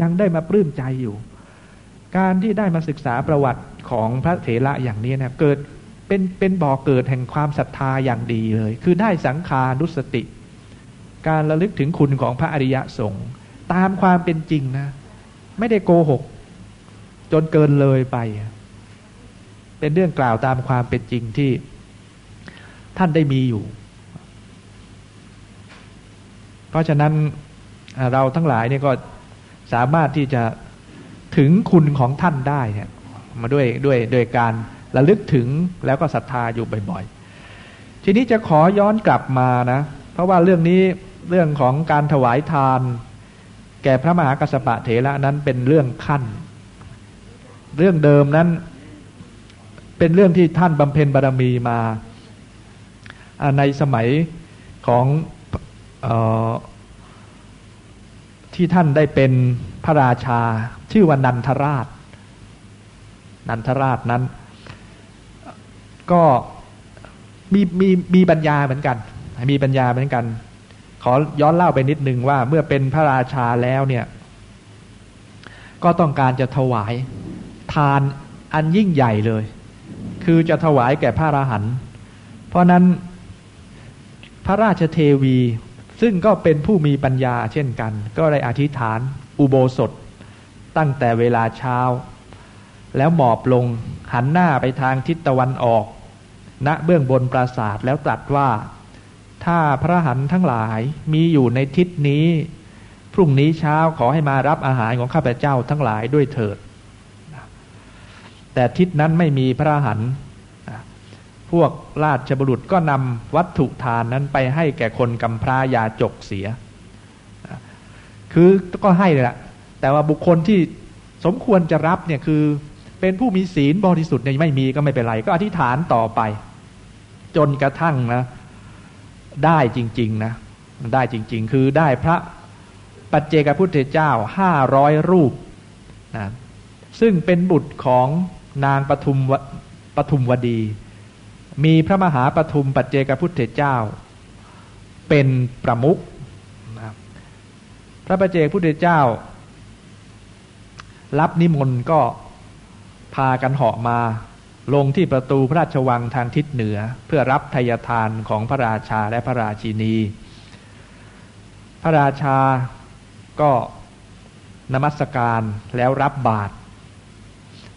ยังได้มาปลื้มใจอยู่ การที่ได้มาศึกษาประวัติของพระเถระอย่างนี้นะเกิดเป็นเป็นบ่อเกิดแห่งความศรัทธาอย่างดีเลย คือได้สังขานุสติ การระลึกถึงคุณของพระอริยสงฆ์ตามความเป็นจริงนะ ไม่ได้โกหก จนเกินเลยไป เป็นเรื่องกล่าวตามความเป็นจริงที่ท่านได้มีอยู่ เพราะฉะนั้นเราทั้งหลายเนี่ยก็ สามารถที่จะถึงคุณของท่านได้เนี่ยมาด้วยด้วยโดยการระลึกถึงแล้วก็ศรัทธาอยู่บ่อยๆ ทีนี้จะขอย้อนกลับมานะ เพราะว่าเรื่องนี้เรื่องของการถวายทาน แก่พระมหากัสสปะเถระนั้นเป็นเรื่องขั้น เรื่องเดิมนั้น เป็นเรื่องที่ท่านบำเพ็ญบารมีมาในสมัยของออ ที่ท่านได้เป็นพระราชา ชื่อว่านันทราช นันทราชนั้น ก็มีมีมีปัญญาเหมือนกัน มีปัญญาเหมือนกัน ขอย้อนเล่าไปนิดนึงว่าเมื่อเป็นพระราชาแล้วเนี่ย ก็ต้องการจะถวายทานอันยิ่งใหญ่เลย คือจะถวายแก่พระราหันเพราะนั้นพระราชเทวี ซึ่งก็เป็นผู้มีปัญญาเช่นกัน ก็ได้อธิษฐานอุโบสถ ตั้งแต่เวลาเช้า แล้วหมอบลงหันหน้าไปทางทิศตะวันออก ณเบื้องบนปราสาทแล้วตรัสว่า ถ้าพระหันทั้งหลายมีอยู่ในทิศนี้ พรุ่งนี้เช้าขอให้มารับอาหารของข้าพเจ้าทั้งหลายด้วยเถิด แต่ทิศนั้นไม่มีพระหัน พวกราชบุรุษก็นำวัตถุทานนั้นไปให้แก่คนกำพร้ายาจกเสีย คือก็ให้แหละแต่ว่าบุคคลที่สมควรจะรับเนี่ยคือเป็นผู้มีศีลบริสุทธิ์เนี่ยไม่มีก็ไม่เป็นไร ก็อธิษฐานต่อไป จนกระทั่งนะได้จริง ๆ นะ ได้จริง ๆ คือได้พระปัจเจกพุทธเจ้าห้าร้อยรูปนะซึ่งเป็นบุตรของนางปทุมปทุมวดี มีพระมหาปทุมปัจเจกพุทธเจ้า เป็นประมุขพระปัจเจกพุทธเจ้า รับนิมนต์ก็พากันเหาะมาลงที่ประตูพระราชวังทางทิศเหนือ เพื่อรับทายทานของพระราชาและพระราชินี พระราชาก็นมัสการแล้วรับบาตร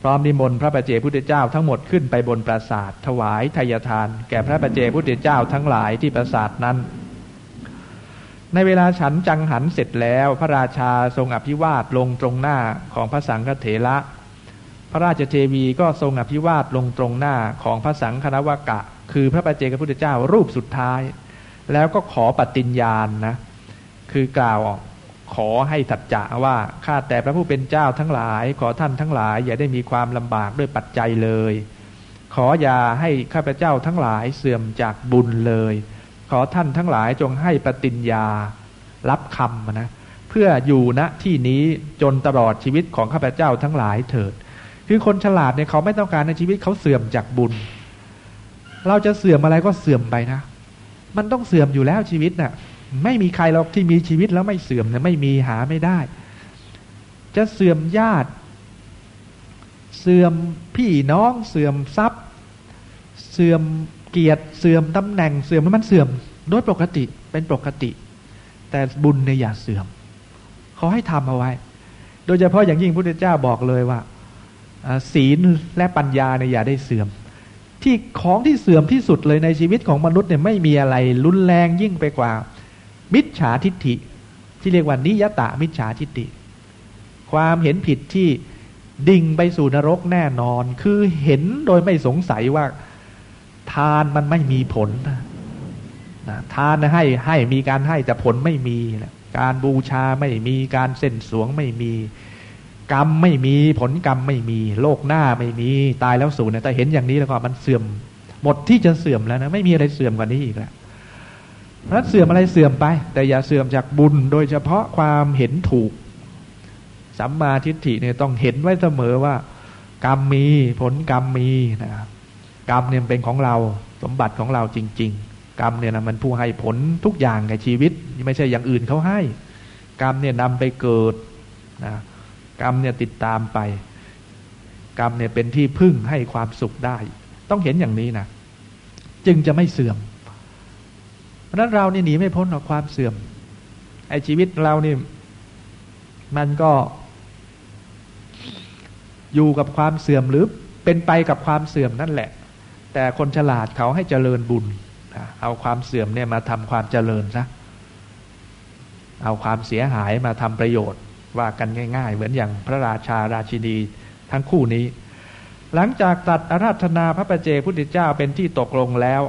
พร้อมนิมนต์พระประเจพุทธเจ้าทั้งหมดขึ้นไปบนปราสาทถวายทายทาน แก่พระประเจพุทธเจ้าทั้งหลายที่ปราสาทนั้น ในเวลาฉันจังหันเสร็จแล้วพระราชาทรงอภิวาทลงตรงหน้าของพระสังฆเถระ พระราชเทวีก็ทรงอภิวาทลงตรงหน้าของพระสังฆนวกะ คือพระประเจกพุทธเจ้ารูปสุดท้าย แล้วก็ขอปฏิญญาณนะคือกล่าว ขอให้สัจจะว่าข้าแต่พระผู้เป็นเจ้าทั้งหลาย ขอท่านทั้งหลาย อย่าได้มีความลำบากด้วยปัจจัยเลย ขออย่าให้ข้าพเจ้าทั้งหลายเสื่อมจากบุญเลย ขอท่านทั้งหลายจงให้ปฏิญญารับคำนะเพื่ออยู่ณที่นี้จนตลอดชีวิตของข้าพเจ้าทั้งหลายเถิด คือคนฉลาดเนี่ยเขาไม่ต้องการในชีวิตเขาเสื่อมจากบุญ เราจะเสื่อมอะไรก็เสื่อมไปนะ มันต้องเสื่อมอยู่แล้วชีวิตนะ่ะ ไม่มีใครหรอกที่มีชีวิตแล้วไม่เสื่อมเนี่ยไม่มีหาไม่ได้ จะเสื่อมญาติ เสื่อมพี่น้องเสื่อมทรัพย์ เสื่อมเกียรติเสื่อมตำแหน่งเสื่อมมันเสื่อมโดยปกติเป็นปกติ แต่บุญเนี่ยอย่าเสื่อมเขาให้ทำเอาไว้ โดยเฉพาะอย่างยิ่งพระพุทธเจ้าบอกเลยว่าศีลและปัญญาเนี่ยอย่าได้เสื่อม ที่ของที่เสื่อมที่สุดเลยในชีวิตของมนุษย์เนี่ยไม่มีอะไรรุนแรงยิ่งไปกว่า มิจฉาทิฏฐิ ที่เรียกว่านิยตามิจฉาทิฏฐิ ความเห็นผิดที่ดิ่งไปสู่นรกแน่นอน คือเห็นโดยไม่สงสัยว่า ทานมันไม่มีผลนะทานให้ให้มีการให้แต่ผลไม่มีการบูชาไม่มีการเส้นสวงไม่มี กรรมไม่มีผลกรรมไม่มี โลกหน้าไม่มีตายแล้วสูญเนี่ยแต่เห็นอย่างนี้แล้วก็มันเสื่อม หมดที่จะเสื่อมแล้วนะไม่มีอะไรเสื่อมกว่านี้อีกแล้ว นั้นเสื่อมอะไรเสื่อมไป แต่อย่าเสื่อมจากบุญ โดยเฉพาะความเห็นถูกสัมมาทิฏฐิเนี่ยต้องเห็นไว้เสมอว่า กรรมมีผลกรรมมีนะครับกรรมเนี่ยเป็นของเราสมบัติของเราจริง ๆ กรรมเนี่ยนะมันผู้ให้ผลทุกอย่างในชีวิต ไม่ใช่อย่างอื่นเขาให้ กรรมเนี่ยนำไปเกิดนะกรรมเนี่ยติดตามไป กรรมเนี่ยเป็นที่พึ่งให้ความสุขได้ ต้องเห็นอย่างนี้นะจึงจะไม่เสื่อม เพราะนั้นเรานี่หนีไม่พ้นหรอกความเสื่อม ไอ้ชีวิตเรานี่มันก็ อยู่กับความเสื่อมหรือเป็นไปกับความเสื่อมนั่นแหละ แต่คนฉลาดเขาให้เจริญบุญเอาความเสื่อมเนี่ยมาทำความเจริญซะเอาความเสียหายมาทำประโยชน์ว่ากันง่าย ๆ เหมือนอย่างพระราชาราชินีทั้งคู่นี้ หลังจากตัดอาราธนาพระประเจพุทธเจ้าเป็นที่ตกลงแล้ว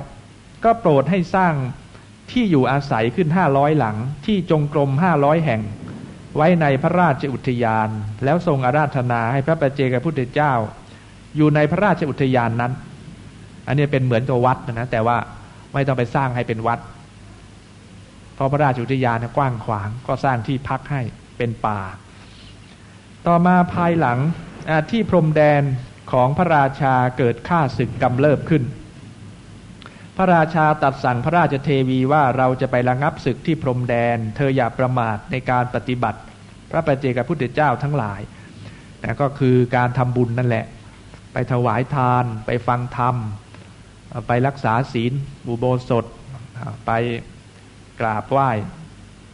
ก็โปรดให้สร้าง ที่อยู่อาศัยขึ้นห้าร้อยหลัง ที่จงกรมห้าร้อยแห่ง ไว้ในพระราชอุทยาน แล้วทรงอาราธนาให้พระประเจกับพุทธเจ้า อยู่ในพระราชอุทยานนั้น อันนี้เป็นเหมือนกับวัดนะแต่ว่าไม่ต้องไปสร้างให้เป็นวัด เพราะพระราชอุทยานกว้างขวางก็สร้างที่พักให้เป็นป่า ต่อมาภายหลังที่พรมแดนของพระราชาเกิดข้าศึกกำเริบขึ้น พระราชาตัดสั่งพระราชเทวีว่าเราจะไประงับศึกที่พรมแดน เธออย่าประมาทในการปฏิบัติ พระปฏิเจกพุทธเจ้าทั้งหลายนะก็คือการทำบุญนั่นแหละ ไปถวายทานไปฟังธรรม ไปรักษาศีลบุโบสถ ไปกราบไหว้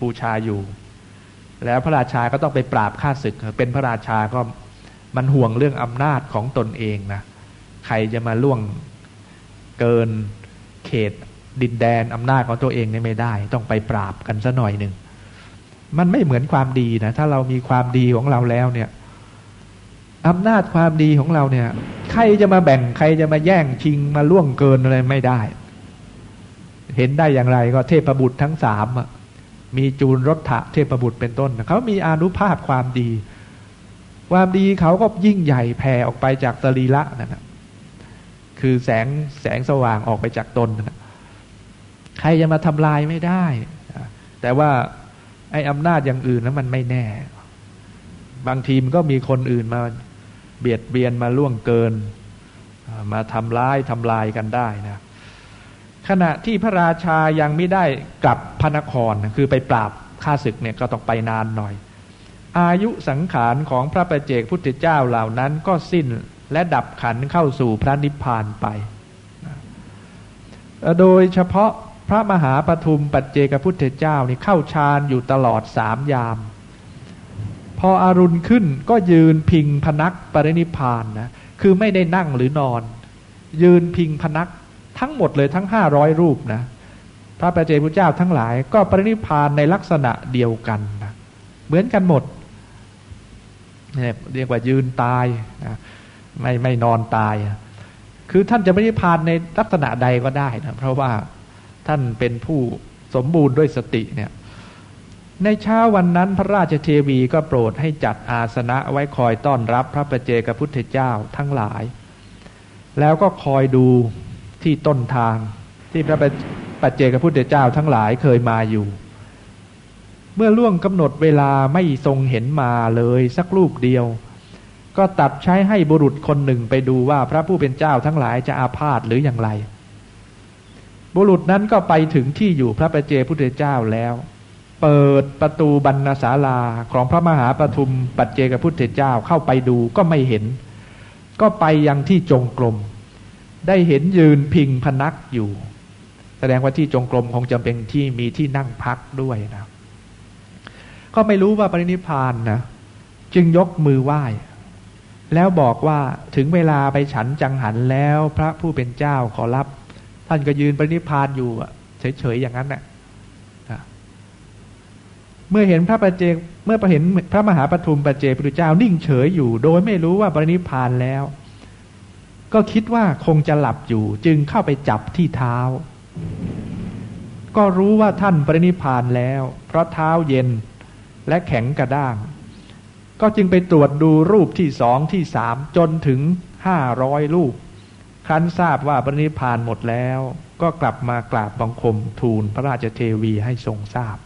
บูชาอยู่ แล้วพระราชาก็ต้องไปปราบข้าศึก เป็นพระราชาก็มันห่วงเรื่องอำนาจของตนเองนะใครจะมาล่วงเกิน เขตดินแดนอำนาจของตัวเองนี่ไม่ได้ ต้องไปปราบกันซะหน่อยหนึ่งมันไม่เหมือนความดีนะถ้าเรามีความดีของเราแล้วเนี่ยอำนาจความดีของเราเนี่ย ใครจะมาแบ่งใครจะมาแย่งชิงมาล่วงเกินอะไรไม่ได้ เห็นได้อย่างไรก็เทพบุตรทั้งสามมีจูนรถะเทพบุตรเป็นต้นเขามีอนุภาพความดี ความดีเขาก็ยิ่งใหญ่แผ่ออกไปจากตรีละนั่น คือแสงแสงสว่างออกไปจากตน ใครจะมาทำลายไม่ได้ แต่ว่าไอ้อำนาจอย่างอื่นนั้นมันไม่แน่ บางทีมก็มีคนอื่นมาเบียดเบียนมาล่วงเกิน มาทำร้ายทำลายกันได้นะ ขณะที่พระราชายังไม่ได้กลับพระนคร คือไปปราบข้าศึกเนี่ยก็ต้องไปนานหน่อย อายุสังขารของพระประเจกพุทธเจ้าเหล่านั้นก็สิ้น และดับขันเข้าสู่พระนิพพานไป โดยเฉพาะพระมหาปทุมปัจเจกพุทธเจ้านี่เข้าฌานอยู่ตลอดสามยาม พออารุณขึ้นก็ยืนพิงพนักปรินิพานนะคือไม่ได้นั่งหรือนอน ยืนพิงพนักทั้งหมดเลยทั้งห้าร้อยรูปนะพระประเจกพุทธเจ้าทั้งหลายก็ปรินิพานในลักษณะเดียวกันนะเหมือนกันหมดเรียกว่ายืนตายนะ ไม่ไม่นอนตาย คือท่านจะปรินิพานในลักษณะใดก็ได้นะเพราะว่าท่านเป็นผู้สมบูรณ์ด้วยสติเนี่ย ในเช้าวันนั้นพระราชเทวีก็โปรดให้จัดอาสนะไว้คอยต้อนรับพระประเจกับพุทธเจ้าทั้งหลาย แล้วก็คอยดูที่ต้นทางที่พระปัจเจกพุทธเจ้าทั้งหลายเคยมาอยู่ เมื่อล่วงกำหนดเวลาไม่ทรงเห็นมาเลยสักลูกเดียว ก็ตัดใช้ให้บุรุษคนหนึ่งไปดูว่าพระผู้เป็นเจ้าทั้งหลายจะอาพาธหรืออย่างไร บุรุษนั้นก็ไปถึงที่อยู่พระประเจพุทธเจ้าแล้ว เปิดประตูบรรณศาลาของพระมหาปฐุมปัจเจกพุทธเจ้าเข้าไปดูก็ไม่เห็น ก็ไปยังที่จงกรมได้เห็นยืนพิงพนักอยู่ แสดงว่าที่จงกรมคงจำเป็นที่มีที่นั่งพักด้วยนะก็ไม่รู้ว่าปรินิพานนะจึงยกมือไหว้ แล้วบอกว่าถึงเวลาไปฉันจังหันแล้วพระผู้เป็นเจ้าขอรับ ท่านก็ยืนปรินิพานอยู่เฉยๆอย่างนั้นแหละเมื่อเห็นพระประเจกเมื่อเห็นพระมหาปฐุมประเจกพระเจ้านิ่งเฉยอยู่ โดยไม่รู้ว่าปรินิพานแล้ว ก็คิดว่าคงจะหลับอยู่ จึงเข้าไปจับที่เท้า ก็รู้ว่าท่านปรินิพานแล้ว เพราะเท้าเย็นและแข็งกระด้าง ก็จึงไปตรวจดูรูปที่สองที่สามจนถึงห้าร้อยรูป ครั้นทราบว่าปรินิพานหมดแล้ว ก็กลับมากราบบังคมทูลพระราชเทวีให้ทรงทราบ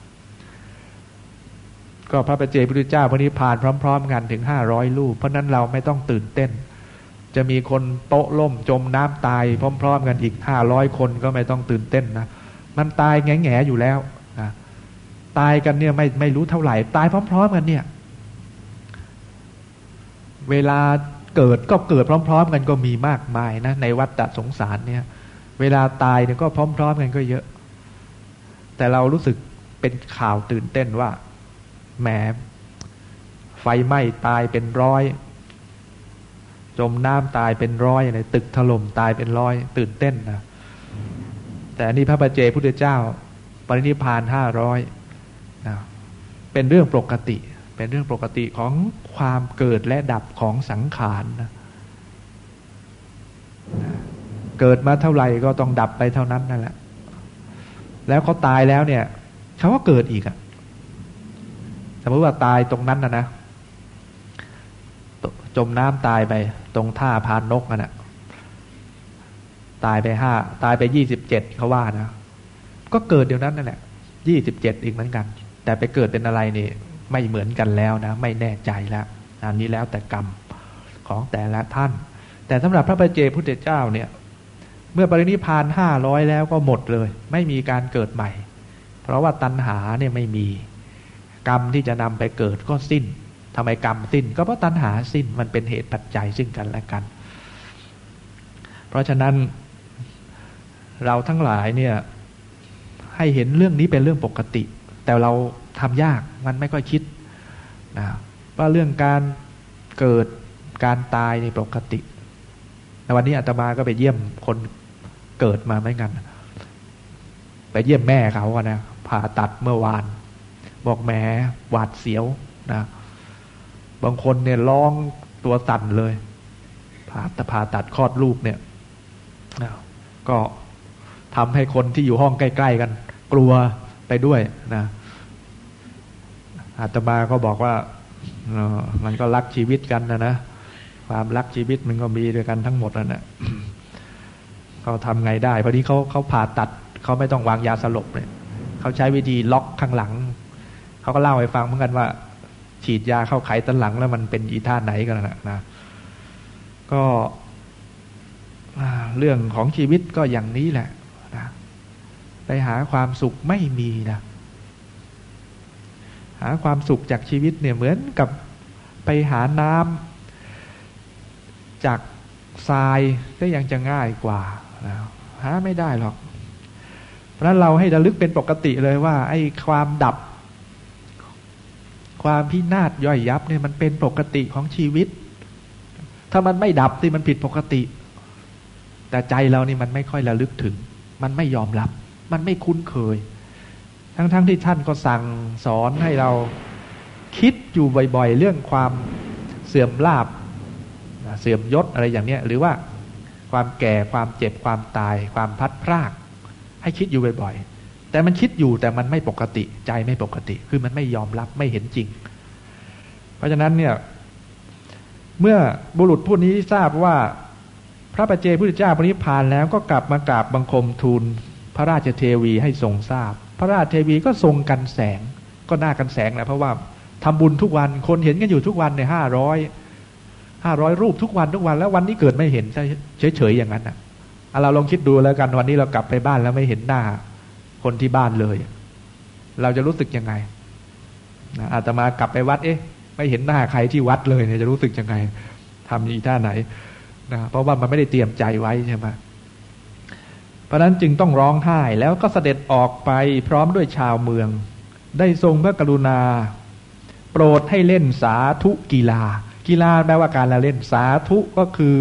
ก็พระประเจพุทธเจ้าปรินิพานพร้อม ๆ กันถึงห้าร้อยรูป เพราะนั้นเราไม่ต้องตื่นเต้น จะมีคนโต๊ะล่มจมน้ำตายพร้อม ๆ กันอีกห้าร้อยคนก็ไม่ต้องตื่นเต้นนะมันตายแง่แง่อยู่แล้วนะตายกันเนี่ยไม่ไม่รู้เท่าไหร่ ตายพร้อม ๆ กันเนี่ย เวลาเกิดก็เกิดพร้อม ๆ กันก็มีมากมายนะ ในวัฏฏะสงสารเนี่ย เวลาตายเนี่ยก็พร้อม ๆ กันก็เยอะ แต่เรารู้สึกเป็นข่าวตื่นเต้นว่าแหมไฟไหม้ตายเป็นร้อย จมน้ำตายเป็นร้อยอะไรตึกถล่มตายเป็นร้อย ตื่นเต้นนะแต่นี่พระบัจเจพุทธเจ้า ปรินิพานห้าร้อยนะเป็นเรื่องปกติ เป็นเรื่องปกติของความเกิดและดับของสังขารนะเกิดมาเท่าไหร่ก็ต้องดับไปเท่านั้นนั่นแหละ แล้วเขาตายแล้วเนี่ยเขาก็เกิดอีกอะสมมติว่าตายตรงนั้นนะนะ จมน้ำตายไป ตรงท่าพานนกนั่นแหะตายไปห้าตายไปยี่สิบเจ็ดเขาว่านะ ก็เกิดเดี๋ยวนั้นนั่นแหละยี่สิบเจ็ดอีกเหมือนกัน แต่ไปเกิดเป็นอะไรนี่ ไม่เหมือนกันแล้วนะ ไม่แน่ใจแล้วอันนี้แล้วแต่กรรมของแต่ละท่าน แต่สำหรับพระปเจพุทธเจ้าเนี่ย เมื่อปรินิพานห้าร้อยแล้วก็หมดเลย ไม่มีการเกิดใหม่ เพราะว่าตัณหาเนี่ยไม่มีกรรมที่จะนำไปเกิดก็สิ้นทำไมกรรมสิ้น ก็เพราะตัณหาสิ้นมันเป็นเหตุปัจจัยซึ่งกันและกัน เพราะฉะนั้นเราทั้งหลายเนี่ยให้เห็นเรื่องนี้เป็นเรื่องปกติ แต่เรา ทำยากมันไม่ค่อยคิดนะว่าเรื่องการเกิดการตายในปกติในวันนี้อาตมาก็ไปเยี่ยมคนเกิดมาไม่กันไปเยี่ยมแม่เขาอะนะผ่าตัดเมื่อวาน บอกแหมหวาดเสียวนะบางคนเนี่ยร้องตัวสั่นเลยผ่าตผ่าตัดคลอดลูกเนี่ยก็ทำให้คนที่อยู่ห้องใกล้ ๆ กัน กลัวไปด้วยนะ อาตมาก็บอกว่ามันก็รักชีวิตกันนะนะ ความรักชีวิตมันก็มีด้วยกันทั้งหมดนั่นแหละเขาทำไงได้พอดีเขาเขาผ่าตัดเขาไม่ต้องวางยาสลบเนี่ยเขาใช้วิธีล็อกข้างหลัง เขาก็เล่าให้ฟังเหมือนกันว่า ฉีดยาเข้าไขตันหลังแล้วมันเป็นอีท่าไหนกันนะนะก็เรื่องของชีวิตก็อย่างนี้แหละไปหาความสุขไม่มีนะ หาความสุขจากชีวิตเนี่ยเหมือนกับไปหาน้ำจากทรายก็ยังจะง่ายกว่านะหาไม่ได้หรอก เพราะนั้นเราให้ระลึกเป็นปกติเลยว่า ไอ้ความดับ ความพินาศย่อยยับเนี่ยมันเป็นปกติของชีวิต ถ้ามันไม่ดับที่มันผิดปกติ แต่ใจเรานี่มันไม่ค่อยระลึกถึง มันไม่ยอมรับ มันไม่คุ้นเคย ทั้งๆทที่ท่านก็สั่งสอนให้เราคิดอยู่บ่อยๆ เรื่องความเสื่อมลาบเสื่อมยศอะไรอย่างเนี้ยหรือว่าความแก่ความเจ็บความตาย ความพัดพราก ให้คิดอยู่บ่อยๆ แต่มันคิดอยู่แต่มันไม่ปกติ ใจไม่ปกติ คือมันไม่ยอมรับไม่เห็นจริง เพราะฉะนั้นเนี่ย เมื่อบุรุษผู้นี้ทราบว่าพระปัจเจพุทธเจ้าปรินิพานแล้วก็กลับมากราบบังคมทูลพระราชเทวีให้ทรงทราบ พระราชเทวีก็ทรงกันแสง ก็น่ากันแสงแหละเพราะว่าทำบุญทุกวันคนเห็นกันอยู่ทุกวันในห้าร้อยห้าร้อยรูปทุกวันทุกวันแล้ววันนี้เกิดไม่เห็นเฉยๆอย่างนั้นอะเราลองคิดดูแล้วกันวันนี้เรากลับไปบ้านแล้วไม่เห็นหน้า คนที่บ้านเลย เราจะรู้สึกยังไงอาตมากลับไปวัด เอ๊ะ ไม่เห็นหน้าใครที่วัดเลยเนี่ยจะรู้สึกยังไงทำอีท่าไหนนะเพราะว่ามันไม่ได้เตรียมใจไว้ใช่ไหม เพราะนั้นจึงต้องร้องไห้แล้วก็เสด็จออกไปพร้อมด้วยชาวเมือง ได้ทรงพระกรุณา โปรดให้เล่นสาธุกีฬา กีฬาแปลว่าการละเล่นสาธุก็คือ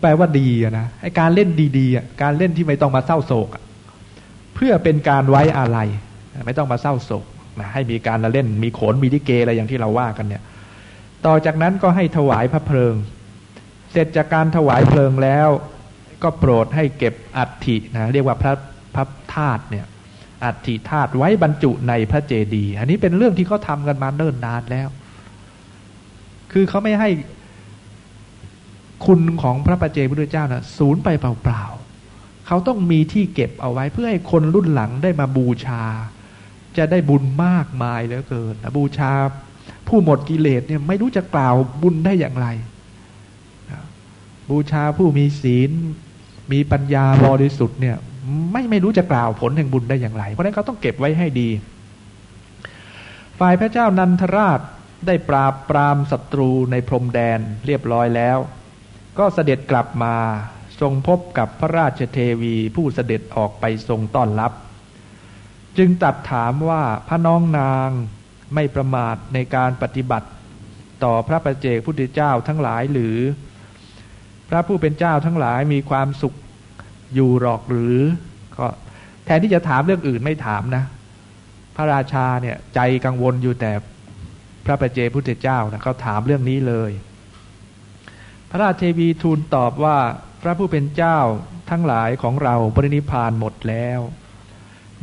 แปลว่าดีนะไอการเล่นดีๆการเล่นที่ไม่ต้องมาเศร้าโศก เพื่อเป็นการไว้อะไรไม่ต้องมาเศร้าโศกนะให้มีการละเล่นมีโขนมีดิเกอะไรอย่างที่เราว่ากันเนี่ย ต่อจากนั้นก็ให้ถวายพระเพลิง เสร็จจากการถวายเพลิงแล้ว ก็โปรดให้เก็บอัฐินะเรียกว่าพระพระธาตุเนี่ยอัฐิธาตุไว้บรรจุในพระเจดีย์อันนี้เป็นเรื่องที่เขาทากันมาเนิ่นนานแล้ว คือเขาไม่ให้คุณของพระปัจเจพุทธเจ้านะสูญไปเปล่าๆเขาต้องมีที่เก็บเอาไว้เพื่อให้คนรุ่นหลังได้มาบูชา จะได้บุญมากมายเหลือเกินบูชาผู้หมดกิเลสเนี่ยไม่รู้จะกล่าวบุญได้อย่างไร บูชาผู้มีศีล มีปัญญาบริสุทธิ์เนี่ย ไม่ไม่รู้จะกล่าวผลแห่งบุญได้อย่างไร เพราะนั้นเขาต้องเก็บไว้ให้ดี ฝ่ายพระเจ้านันทราชได้ปราบปรามศัตรูในพรมแดนเรียบร้อยแล้ว ก็เสด็จกลับมาทรงพบกับพระราชเทวีผู้เสด็จออกไปทรงต้อนรับ จึงตัดถามว่าพระน้องนางไม่ประมาทในการปฏิบัติ ต่อพระประเจกพุทธเจ้าทั้งหลายหรือ พระผู้เป็นเจ้าทั้งหลายมีความสุขอยู่หรอกหรือ ก็แทนที่จะถามเรื่องอื่นไม่ถามนะ พระราชาเนี่ยใจกังวลอยู่แต่พระประเจพุทธเจ้านะเขาถามเรื่องนี้เลย พระราชเทวีทูลตอบว่าพระผู้เป็นเจ้าทั้งหลายของเราปรินิพานหมดแล้ว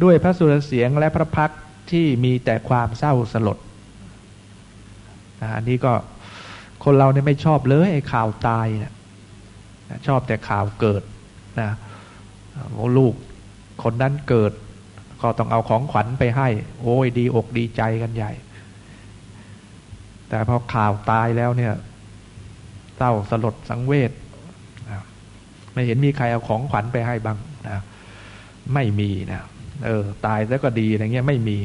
ด้วยพระสุรเสียงและพระพักที่มีแต่ความเศร้าสลดอันนี้ก็คนเราเนี่ยไม่ชอบเลยไอ้ข่าวตายนะ ชอบแต่ข่าวเกิดนะลูกคนนั้นเกิด ก็ต้องเอาของขวัญไปให้ โอ้ยดีอกดีใจกันใหญ่ แต่พอข่าวตายแล้วเนี่ยเศร้าสลดสังเวชไม่เห็นมีใครเอาของขวัญไปให้บ้างนะไม่มีนะเออ ตายแล้วก็ดีอะไรเงี้ยไม่มี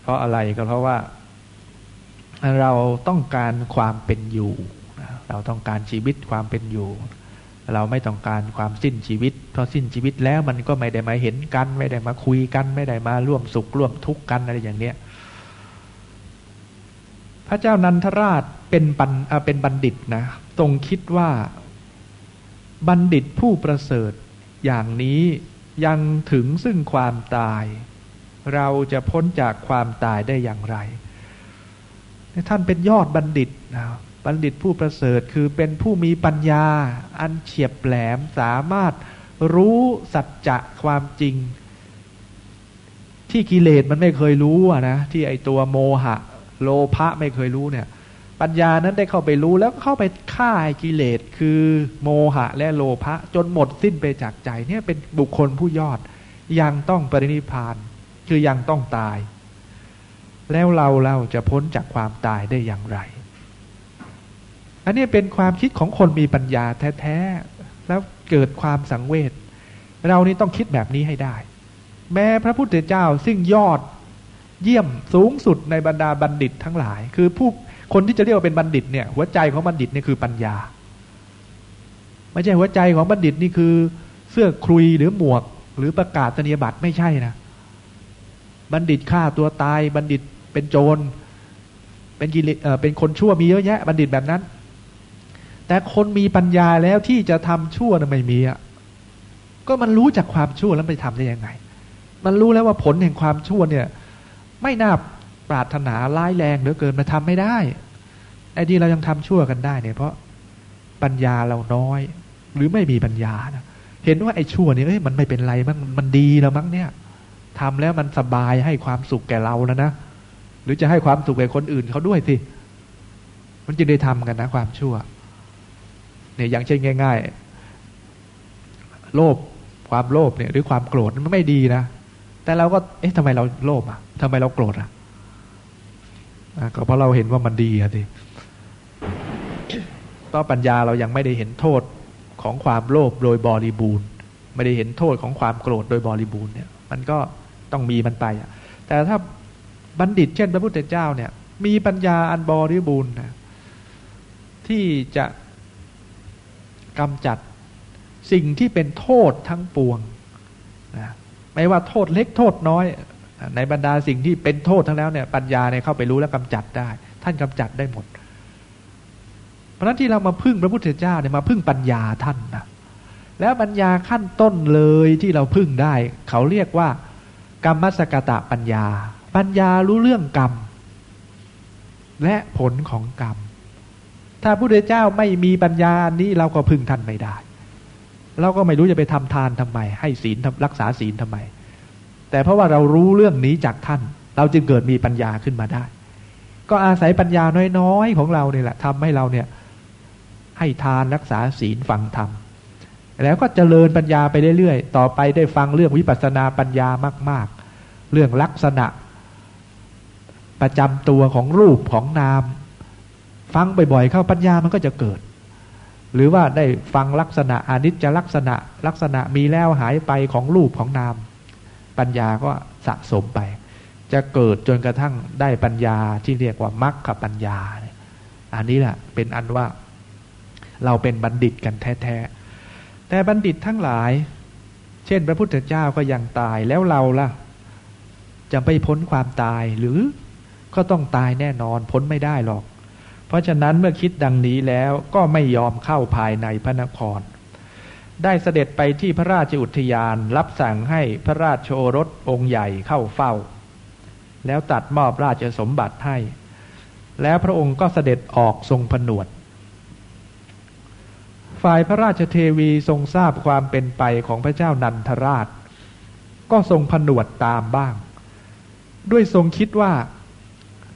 เพราะอะไรก็เพราะว่า เราต้องการความเป็นอยู่ เราต้องการชีวิตความเป็นอยู่ เราไม่ต้องการความสิ้นชีวิต เพราะสิ้นชีวิตแล้วมันก็ไม่ได้มาเห็นกัน ไม่ได้มาคุยกัน ไม่ได้มาร่วมสุขร่วมทุกข์กันอะไรอย่างเนี้ยพระเจ้านันทราชเป็นบันเป็นบัณฑิตนะทรงคิดว่าบัณฑิตผู้ประเสริฐอย่างนี้ยังถึงซึ่งความตาย เราจะพ้นจากความตายได้อย่างไร ท่านเป็นยอดบัณฑิตนะ บัณฑิตผู้ประเสริฐคือเป็นผู้มีปัญญา อันเฉียบแหลมสามารถรู้สัจจะความจริง ที่กิเลสมันไม่เคยรู้อะนะที่ไอตัวโมหะ โลภะไม่เคยรู้เนี่ย ปัญญานั้นได้เข้าไปรู้แล้วเข้าไปฆ่ากิเลสคือโมหะและโลภะจนหมดสิ้นไปจากใจเนี่ยเป็นบุคคลผู้ยอดยังต้องปรินิพานคือยังต้องตาย แล้วเราเราจะพ้นจากความตายได้อย่างไร อันนี้เป็นความคิดของคนมีปัญญาแท้ๆ แล้วเกิดความสังเวช เรานี่ต้องคิดแบบนี้ให้ได้ แม้พระพุทธเจ้าซึ่งยอดเยี่ยมสูงสุดในบรรดาบัณฑิตทั้งหลาย คือผู้คนที่จะเรียกว่าเป็นบัณฑิตเนี่ย หัวใจของบัณฑิตนี่คือปัญญา ไม่ใช่หัวใจของบัณฑิตนี่คือ เสื้อคลุยหรือหมวก หรือประกาศนียบัตรไม่ใช่นะ บัณฑิตฆ่าตัวตาย บัณฑิตเป็นโจร เป็นกิเลสเป็นคนชั่วมีเยอะแยะ บัณฑิตแบบนั้น แต่คนมีปัญญาแล้วที่จะทำชั่วนะไม่มีอะก็มันรู้จากความชั่วแล้วไปทำได้ยังไง มันรู้แล้วว่าผลแห่งความชั่วเนี่ย ไม่น่าปรารถนาร้ายแรงเหลือเกินมาทำไม่ได้ไอ้ที่เรายังทำชั่วกันได้เนี่ยเพราะปัญญาเราน้อย หรือไม่มีปัญญานะเห็นว่าไอ้ชั่วนี่เอ้ยมันไม่เป็นไรมันมันดีแล้วมั้งเนี่ยทำแล้วมันสบายให้ความสุขแก่เราแล้วนะหรือจะให้ความสุขแก่คนอื่นเขาด้วยสิมันจะได้ทำกันนะ ความชั่ว เนี่ยอย่างเช่นง่าย ๆ โลภความโลภเนี่ยหรือความโกรธมันไม่ดีนะแต่เราก็เอ๊ะทำไมเราโลภอะทำไมเราโกรธอะก็เพราะเราเห็นว่ามันดีอะสิก็ปัญญาเรายังไม่ได้เห็นโทษของความโลภโดยบริบูรณ์ ไม่ได้เห็นโทษของความโกรธโดยบริบูรณ์เนี่ย มันก็ต้องมีมันไปอะ แต่ถ้าบัณฑิตเช่นพระพุทธเจ้าเนี่ย มีปัญญาอันบริบูรณ์นะที่จะ กำจัดสิ่งที่เป็นโทษทั้งปวงนะไม่ว่าโทษเล็กโทษน้อย ในบรรดาสิ่งที่เป็นโทษทั้งแล้วเนี่ยปัญญาเนี่ยเข้าไปรู้และกำจัดได้ ท่านกำจัดได้หมด เพราะนั้นที่เรามาพึ่งพระพุทธเจ้าเนี่ยมาพึ่งปัญญาท่านนะแล้วปัญญาขั้นต้นเลยที่เราพึ่งได้ เขาเรียกว่ากรรมสกตะปัญญา ปัญญารู้เรื่องกรรม และผลของกรรม ถ้าพระพุทธเจ้าไม่มีปัญญาอันนี้เราก็พึ่งท่านไม่ได้ เราก็ไม่รู้จะไปทำทานทำไม ให้ศีลรักษาศีลทำไม แต่เพราะว่าเรารู้เรื่องนี้จากท่าน เราจึงเกิดมีปัญญาขึ้นมาได้ ก็อาศัยปัญญาน้อยๆของเราเนี่ยแหละทำให้เราเนี่ยให้ทานรักษาศีลฟังธรรมแล้วก็เจริญปัญญาไปเรื่อยๆ ต่อไปได้ฟังเรื่องวิปัสสนาปัญญามาก ๆ เรื่องลักษณะประจำตัวของรูปของนาม ฟังบ่อยๆเข้าปัญญามันก็จะเกิด หรือว่าได้ฟังลักษณะอนิจจลักษณะลักษณะมีแล้วหายไปของรูปของนาม ปัญญาก็สะสมไป จะเกิดจนกระทั่งได้ปัญญาที่เรียกว่ามรรคปัญญา อันนี้แหละเป็นอันว่าเราเป็นบัณฑิตกันแท้ๆ แต่บัณฑิตทั้งหลาย เช่น พระพุทธเจ้าก็ยังตายแล้วเราล่ะ จะไปพ้นความตายหรือก็ต้องตายแน่นอนพ้นไม่ได้หรอก เพราะฉะนั้นเมื่อคิดดังนี้แล้วก็ไม่ยอมเข้าภายในพระนคร ได้เสด็จไปที่พระราชอุทยานรับสั่งให้พระราชโอรสองค์ใหญ่เข้าเฝ้า แล้วตัดมอบราชสมบัติให้ แล้วพระองค์ก็เสด็จออกทรงผนวด ฝ่ายพระราชเทวีทรงทราบความเป็นไปของพระเจ้านันทราช ก็ทรงผนวดตามบ้าง ด้วยทรงคิดว่า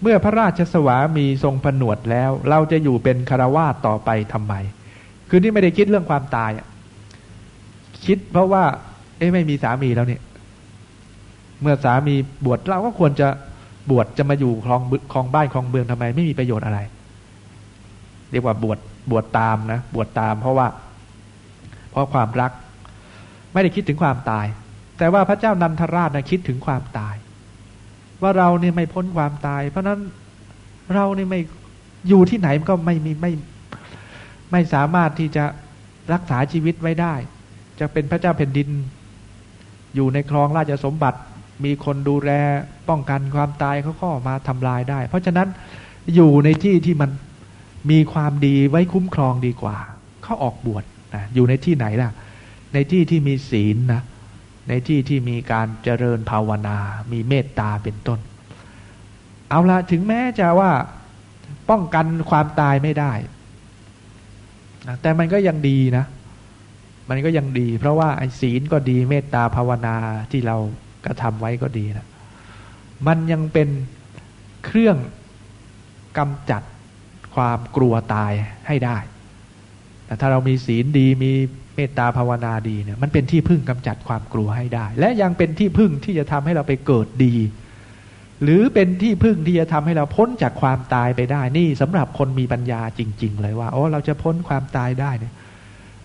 เมื่อพระราชสวามีทรงผนวดแล้ว เราจะอยู่เป็นคารวาสต่อไปทำไม คือนี่ไม่ได้คิดเรื่องความตายคิดเพราะว่า เอ๊ะไม่มีสามีแล้วเนี่ย เมื่อสามีบวชเราก็ควรจะบวชจะมาอยู่คลองคลองบ้านคลองเมืองทำไม ไม่มีประโยชน์อะไร เรียกว่าบวชบวชตามนะบวชตาม เพราะว่า เพราะความรัก ไม่ได้คิดถึงความตาย แต่ว่าพระเจ้านันทราชนะคิดถึงความตาย ว่าเราเนี่ยไม่พ้นความตาย เพราะนั้นเราเนี่ยไม่อยู่ที่ไหนมันก็ไม่มีไม่ไม่สามารถที่จะรักษาชีวิตไว้ได้ จะเป็นพระเจ้าแผ่นดิน อยู่ในคลองราชสมบัติ มีคนดูแลป้องกันความตายเขาก็มาทำลายได้ เพราะฉะนั้นอยู่ในที่ที่มันมีความดีไว้คุ้มครองดีกว่า เขาออกบวชนะอยู่ในที่ไหนล่ะ ในที่ที่มีศีลนะ ในที่ที่มีการเจริญภาวนา มีเมตตาเป็นต้น เอาละถึงแม้จะว่าป้องกันความตายไม่ได้ แต่มันก็ยังดีนะ มันก็ยังดี เพราะว่าไอ้ศีลก็ดีเมตตาภาวนาที่เรากระทำไว้ก็ดีนะ มันยังเป็นเครื่องกำจัดความกลัวตายให้ได้ แต่ถ้าเรามีศีลดีมี เมตตาภาวนาดีเนี่ยมันเป็นที่พึ่งกำจัดความกลัวให้ได้ และยังเป็นที่พึ่งที่จะทำให้เราไปเกิดดี หรือเป็นที่พึ่งที่จะทำให้เราพ้นจากความตายไปได้ นี่สำหรับคนมีปัญญาจริง ๆ เลยว่าโอ้เราจะพ้นความตายได้เนี่ย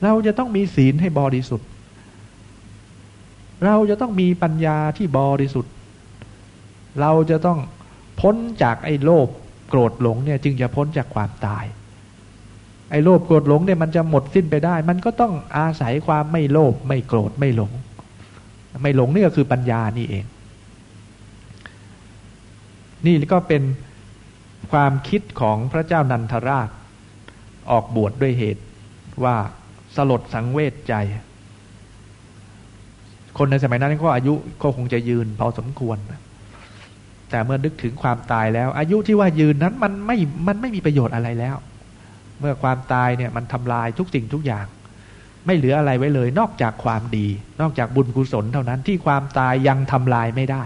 เราจะต้องมีศีลให้บริสุทธิ์ เราจะต้องมีปัญญาที่บริสุทธิ์ เราจะต้องพ้นจากไอ้โลภโกรธหลงเนี่ย จึงจะพ้นจากความตาย ไอ้โลภโกรธหลงเนี่ยมันจะหมดสิ้นไปได้ มันก็ต้องอาศัยความไม่โลภไม่โกรธไม่หลง ไม่หลงนี่ก็คือปัญญานี่เอง นี่ก็เป็นความคิดของพระเจ้านันทราช ออกบวชดด้วยเหตุว่าสลดสังเวชใจ คนในสมัยนั้นก็อายุก็คงจะยืนพอสมควร แต่เมื่อนึกถึงความตายแล้ว อายุที่ว่ายืนนั้นมันไม่มันไม่มีประโยชน์อะไรแล้ว เมื่อความตายเนี่ยมันทำลายทุกสิ่งทุกอย่าง ไม่เหลืออะไรไว้เลย นอกจากความดี นอกจากบุญกุศลเท่านั้นที่ความตายยังทำลายไม่ได้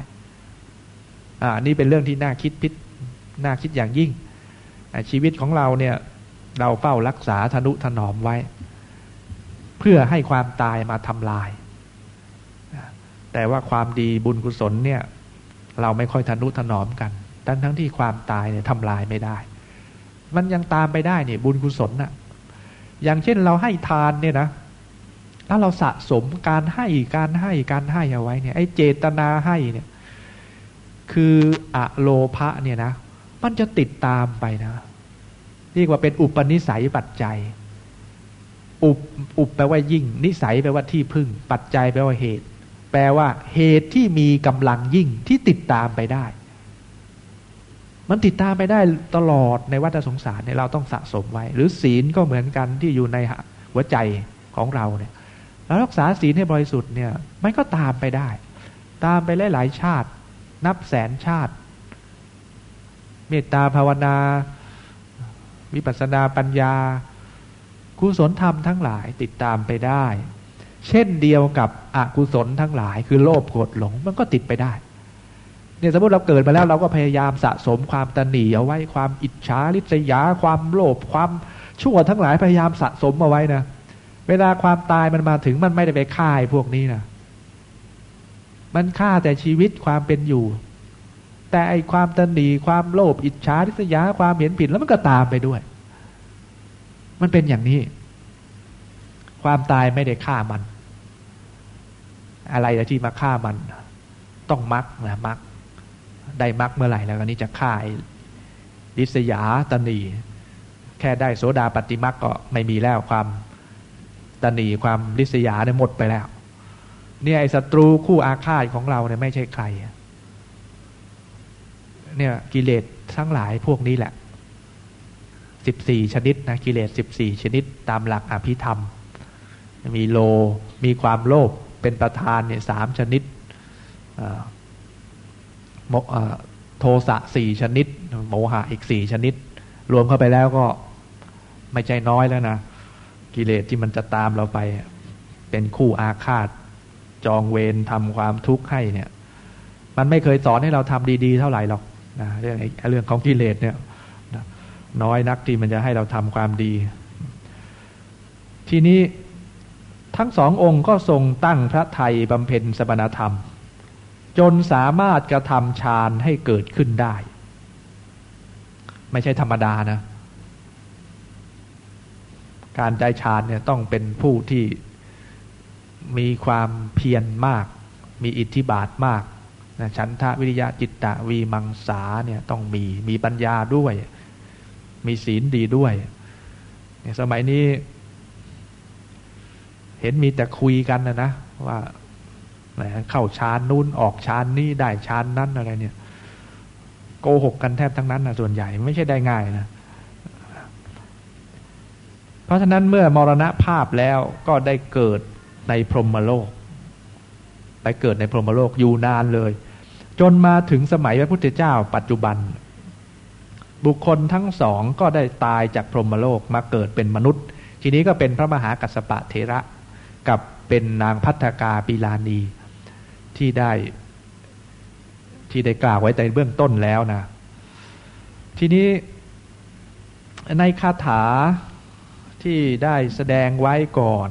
อ่า นี่เป็นเรื่องที่น่าคิดพิษน่าคิดอย่างยิ่ง ชีวิตของเราเนี่ย เราเฝ้ารักษาธนุถนอมไว้ เพื่อให้ความตายมาทำลาย แต่ว่าความดีบุญกุศลเนี่ย เราไม่ค่อยทนุถนอมกัน ทั้งทั้งที่ความตายเนี่ยทำลายไม่ได้ มันยังตามไปได้เนี่ยบุญกุศลนะ่ะ อย่างเช่นเราให้ทานเนี่ยนะ ถ้าเราสะสมการให้การให้การให้เอาไว้เนี่ยไอ้เจตนาให้เนี่ย คืออะโลภะเนี่ยนะ มันจะติดตามไปนะเรียกว่าเป็นอุปนิสัยปัจจัย อุปอุปแปลว่ายิ่ง นิสัยแปลว่าที่พึ่ง ปัจจัยแปลว่าเหตุ แปลว่าเหตุที่มีกำลังยิ่งที่ติดตามไปได้ มันติดตามไปได้ตลอดในวัฏสงสารเนี่ยเราต้องสะสมไว้ หรือศีลก็เหมือนกันที่อยู่ในหัวใจของเราเนี่ยเรารักษาศีลให้บริสุทธิ์เนี่ยมันก็ตามไปได้ ตามไปหลายๆชาติ นับแสนชาติ เมตตาภาวนา วิปัสสนาปัญญากุศลธรรมทั้งหลายติดตามไปได้ เช่นเดียวกับอกุศลทั้งหลาย คือโลภโกรธหลงมันก็ติดไปได้ เนี่ยสมมติเราเกิดมาแล้วเราก็พยายามสะสมความตนีเอาไว้ความอิจฉาริษยา ความโลภความชั่วทั้งหลายพยายามสะสมเอาไว้นะเวลาความตายมันมาถึงมันไม่ได้ไปฆ่าพวกนี้นะมันฆ่าแต่ชีวิตความเป็นอยู่ แต่ไอความตนีความโลภอิจฉาริษยาความเห็นผิดแล้วมันก็ตามไปด้วย มันเป็นอย่างนี้ ความตายไม่ได้ฆ่ามัน อะไรที่มาฆ่ามัน ต้องมักนะมัก ได้มรรคเมื่อไหร่แล้วก็นี้จะฆ่าดิษยาตนี แค่ได้โสดาปฏิมรรคก็ไม่มีแล้วความตนีความดิษยาเนี่ยหมดไปแล้ว เนี่ยไอ้ศัตรูคู่อาฆาตของเราเนี่ยไม่ใช่ใครเนี่ยกิเลสทั้งหลายพวกนี้แหละสิบสี่ชนิดนะกิเลสสิบสี่ชนิดตามหลักอภิธรรม มีโลมีความโลภเป็นประธานเนี่ยสามชนิด โทสะสี่ชนิด โมหะอีกสี่ชนิด รวมเข้าไปแล้วก็ไม่ใจน้อยแล้วนะ กิเลสที่มันจะตามเราไป เป็นคู่อาฆาต จองเวรทำความทุกข์ให้เนี่ย มันไม่เคยสอนให้เราทำดีๆ เท่าไหร่หรอกนะเรื่องเรื่องของกิเลสเนี่ยน้อยนักที่มันจะให้เราทำความดี ทีนี้ทั้งสององค์ก็ทรงตั้งพระไทยบำเพ็ญสมณธรรม จนสามารถกระทำฌานให้เกิดขึ้นได้ ไม่ใช่ธรรมดานะ การใจฌานเนี่ยต้องเป็นผู้ที่มีความเพียรมาก มีอิทธิบาทมากนะฉันทะวิริยะจิตตะวีมังสาเนี่ยต้องมีมีปัญญาด้วย มีศีลดีด้วย สมัยนี้ เห็นมีแต่คุยกันนะนะว่า เข้าชานนู้นออกชานนี้ได้ชานนั้นอะไรเนี่ย โกหกกันแทบทั้งนั้นนะส่วนใหญ่ไม่ใช่ได้ง่ายนะเพราะฉะนั้นเมื่อมรณภาพแล้วก็ได้เกิดในพรหมโลก ไปเกิดในพรหมโลกอยู่นานเลย จนมาถึงสมัยพระพุทธเจ้า ปัจจุบัน บุคคลทั้งสองก็ได้ตายจากพรหมโลกมาเกิดเป็นมนุษย์ ทีนี้ก็เป็นพระมหากัสสปะเทระกับเป็นนางพัฒกาปีลานี ที่ได้ที่ได้กล่าวไว้ในเบื้องต้นแล้วนะ ทีนี้ในคาถาที่ได้แสดงไว้ก่อน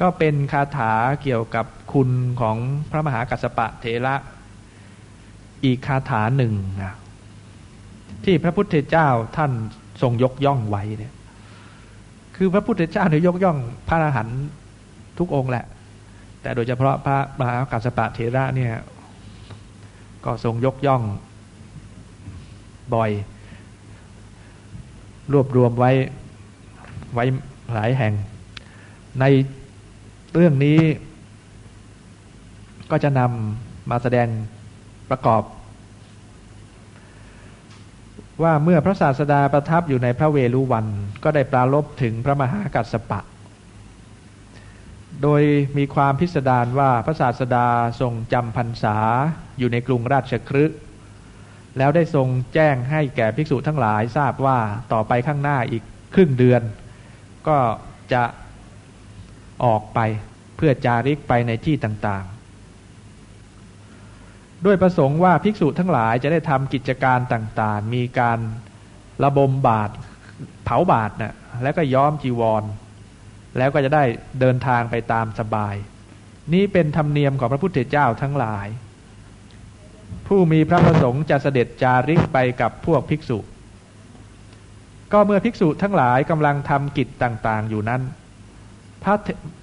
ก็เป็นคาถาเกี่ยวกับคุณของพระมหากัสปะเทระอีกคาถาหนึ่งนะที่พระพุทธเจ้าท่านทรงยกย่องไว้เนี่ย คือพระพุทธเจ้าเนี่ยยกย่องพระอรหันต์ทุกองค์แหละ แต่โดยเฉพาะพระมหากัสปะเทระเนี่ย ก็ทรงยกย่องบ่อย รวบรวมไว้ไว้หลายแห่ง ในเรื่องนี้ ก็จะนำมาแสดงประกอบ ว่าเมื่อพระศาสดาประทับอยู่ในพระเวลุวัน ก็ได้ปราลบถึงพระมหากัสปะ โดยมีความพิสดารว่าพระศาสดาทรงจำพรรษาอยู่ในกรุงราชครึแล้วได้ทรงแจ้งให้แก่ภิกษุทั้งหลายทราบว่าต่อไปข้างหน้าอีกครึ่งเดือน ก็จะออกไปเพื่อจาริกไปในที่ต่างๆ ด้วยประสงค์ว่าภิกษุทั้งหลายจะได้ทำกิจการต่างๆ มีการระบมบาทเผาบาทนะ่ะแล้วก็ย้อมจีวร แล้วก็จะได้เดินทางไปตามสบาย นี้เป็นธรรมเนียมของพระพุทธเจ้าทั้งหลาย ผู้มีพระประสงค์จะเสด็จจาริกไปกับพวกภิกษุ ก็เมื่อภิกษุทั้งหลายกำลังทำกิจต่างๆ อยู่นั้น พระ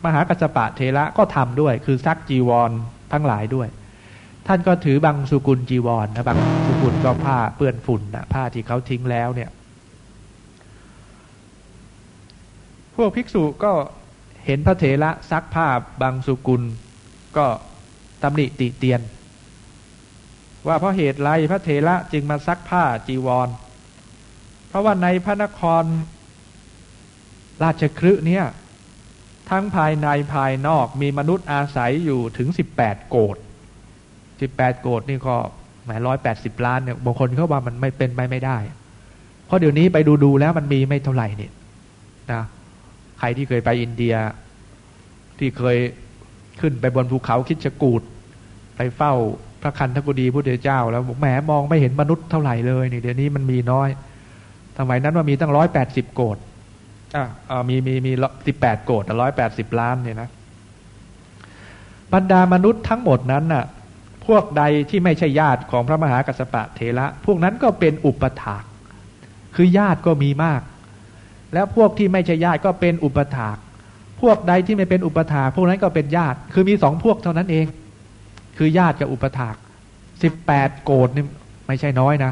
มหากัจจปะเทระก็ทำด้วย คือซักจีวรทั้งหลายด้วย ท่านก็ถือบางสุกุลจีวรนะบางสุกุลก็ผ้าเปื้อนฝุ่นนะผ้าที่เขาทิ้งแล้วเนี่ย พวกภิกษุก็เห็นพระเถระซักผ้าบางสุกุล ก็ตำหนิติเตียน ว่าเพราะเหตุไรพระเถระจึงมาซักผ้าจีวร เพราะว่าในพระนครราชครืเนี่ย ทั้งภายในภายนอกมีมนุษย์อาศัยอยู่ถึงสิบแปดโกดสิบแปดโกดนี่ก็หมายร้อยแปดสิบล้านเนี่ยบางคนเขาว่ามันไม่เป็นไปไม่ได้ เพราะเดี๋ยวนี้ไปดูดูแล้วมันมีไม่เท่าไหร่เนี่ยนะ ใครที่เคยไปอินเดีย ที่เคยขึ้นไปบนภูเขาคิดชกูดไปเฝ้าพระคันธกุฎีพุทธเจ้า แล้วบอกแหมมองไม่เห็นมนุษย์เท่าไหร่เลยนี่เดี๋ยวนี้มันมีน้อยสมัยนั้นว่ามีตั้งร้อยแปดสิบโกดอ่ามีมีมีสิบแปดโกดร้อยแปดสิบล้านเนี่ยนะบรรดามนุษย์ทั้งหมดนั้นน่ะ พวกใดที่ไม่ใช่ญาติของพระมหากัสปะเทระพวกนั้นก็เป็นอุปถาก คือญาติก็มีมาก แล้วพวกที่ไม่ใช่ญาติก็เป็นอุปถาก พวกใดที่ไม่เป็นอุปถากพวกนั้นก็เป็นญาติ คือมีสองพวกเท่านั้นเอง คือญาติกับอุปถากสิบแปดโกดนี่ไม่ใช่น้อยนะ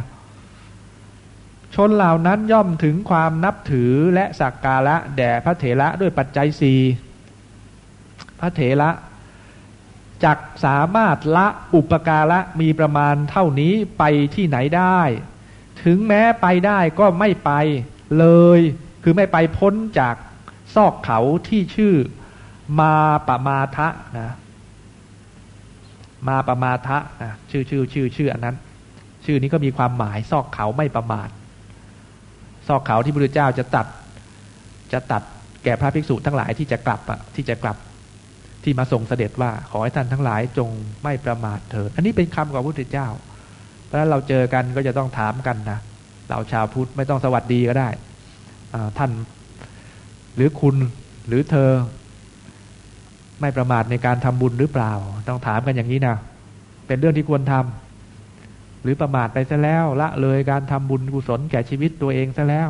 ชนเหล่านั้นย่อมถึงความนับถือและสักการะแด่พระเถระด้วยปัจจัยสี่พระเถระจักสามารถละอุปการะมีประมาณเท่านี้ไปที่ไหนได้ ถึงแม้ไปได้ก็ไม่ไปเลย คือไม่ไปพ้นจากซอกเขาที่ชื่อมาปะมาทะนะมาปะมาทะนะชื่อชื่อชื่อชื่ออันนั้น ชื่อนี้ก็มีความหมายซอกเขาไม่ประมาทซอกเขาที่พระพุทธเจ้าจะตัดจะตัดแก่พระภิกษุทั้งหลายที่จะกลับอะที่จะกลับที่มาทรงเสด็จว่าขอให้ท่านทั้งหลายจงไม่ประมาทเถิด อันนี้เป็นคำของพระพุทธเจ้า เพราะฉะนั้นเราเจอกันก็จะต้องถามกันนะเราชาวพุทธไม่ต้องสวัสดีก็ได้ ท่านหรือคุณหรือเธอ ไม่ประมาทในการทำบุญหรือเปล่า ต้องถามกันอย่างนี้นะเป็นเรื่องที่ควรทำหรือประมาทไปซะแล้วละเลยการทำบุญกุศลแก่ชีวิตตัวเองซะแล้ว